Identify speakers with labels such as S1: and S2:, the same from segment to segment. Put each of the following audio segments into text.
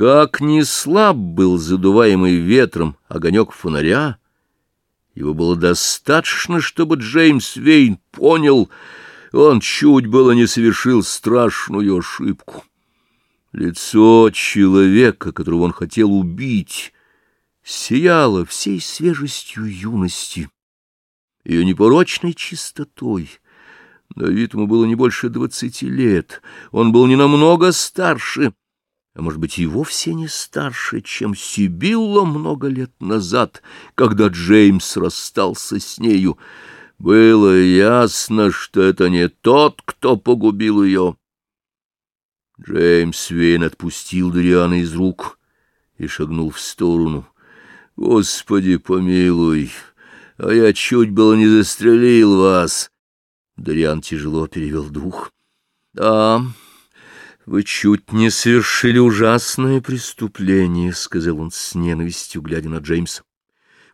S1: Как ни слаб был задуваемый ветром огонек фонаря, его было достаточно, чтобы Джеймс Вейн понял, он чуть было не совершил страшную ошибку. Лицо человека, которого он хотел убить, сияло всей свежестью юности, ее непорочной чистотой. На вид ему было не больше двадцати лет, он был не намного старше, а может быть и вовсе не старше, чем Сибилла много лет назад, когда Джеймс расстался с нею. Было ясно, что это не тот, кто погубил ее. Джеймс Вейн отпустил Дориана из рук и шагнул в сторону. «Господи, помилуй, а я чуть было не застрелил вас!» Дориан тяжело перевел дух. «Да...» «Вы чуть не совершили ужасное преступление», — сказал он с ненавистью, глядя на Джеймса.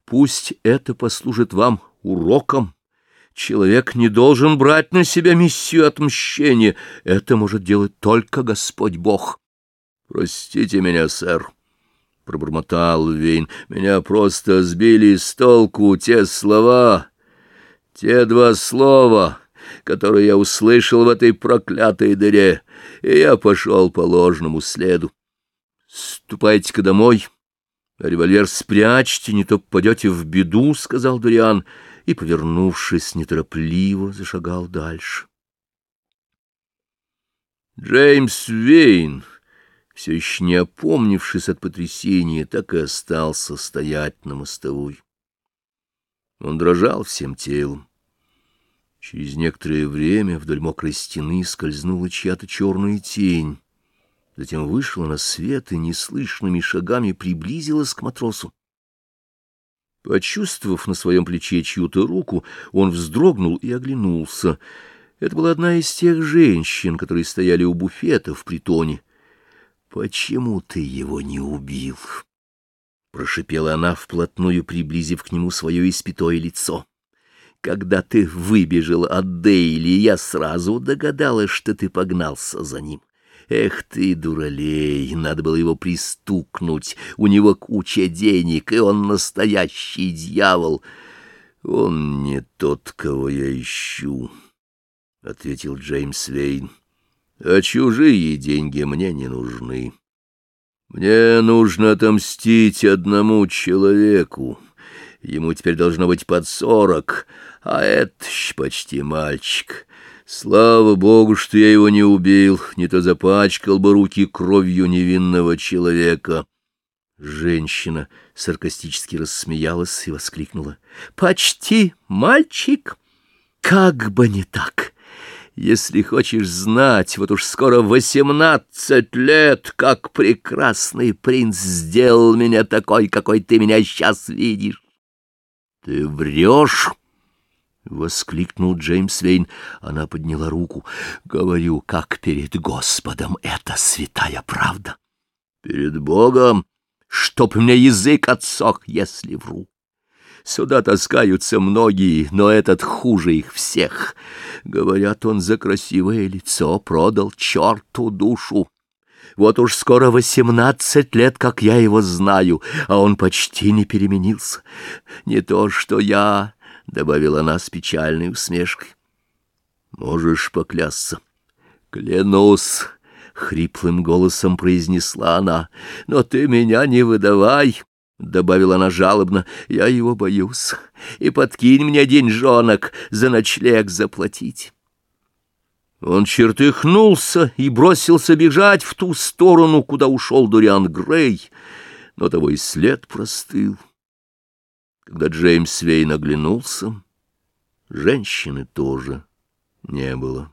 S1: «Пусть это послужит вам уроком. Человек не должен брать на себя миссию отмщения. Это может делать только Господь Бог». «Простите меня, сэр», — пробормотал Вейн. «Меня просто сбили с толку те слова, те два слова» который я услышал в этой проклятой дыре, и я пошел по ложному следу. Ступайте-ка домой, револьвер спрячьте, не то попадете в беду, — сказал Дуриан, и, повернувшись, неторопливо зашагал дальше. Джеймс Вейн, все еще не опомнившись от потрясения, так и остался стоять на мостовой. Он дрожал всем телом. Через некоторое время вдоль мокрой стены скользнула чья-то черная тень. Затем вышла на свет и неслышными шагами приблизилась к матросу. Почувствовав на своем плече чью-то руку, он вздрогнул и оглянулся. Это была одна из тех женщин, которые стояли у буфета в притоне. «Почему ты его не убил?» — прошипела она, вплотную приблизив к нему свое испятое лицо. Когда ты выбежал от Дейли, я сразу догадалась, что ты погнался за ним. Эх ты, дуралей, надо было его пристукнуть. У него куча денег, и он настоящий дьявол. Он не тот, кого я ищу, — ответил Джеймс Вейн. А чужие деньги мне не нужны. Мне нужно отомстить одному человеку. Ему теперь должно быть под сорок, а это почти мальчик. Слава богу, что я его не убил, не то запачкал бы руки кровью невинного человека. Женщина саркастически рассмеялась и воскликнула. — Почти мальчик? Как бы не так! Если хочешь знать, вот уж скоро восемнадцать лет, как прекрасный принц сделал меня такой, какой ты меня сейчас видишь. — Ты врешь? — воскликнул Джеймс Вейн. Она подняла руку. — Говорю, как перед Господом, это святая правда. — Перед Богом? Чтоб меня язык отсох, если вру. Сюда таскаются многие, но этот хуже их всех. Говорят, он за красивое лицо продал черту душу. Вот уж скоро восемнадцать лет, как я его знаю, а он почти не переменился. Не то, что я... — добавила она с печальной усмешкой. — Можешь поклясться. — Клянусь, — хриплым голосом произнесла она, — но ты меня не выдавай. — добавила она жалобно, — я его боюсь, и подкинь мне деньжонок за ночлег заплатить. Он чертыхнулся и бросился бежать в ту сторону, куда ушел Дуриан Грей, но того и след простыл. Когда Джеймс Вейн оглянулся, женщины тоже не было.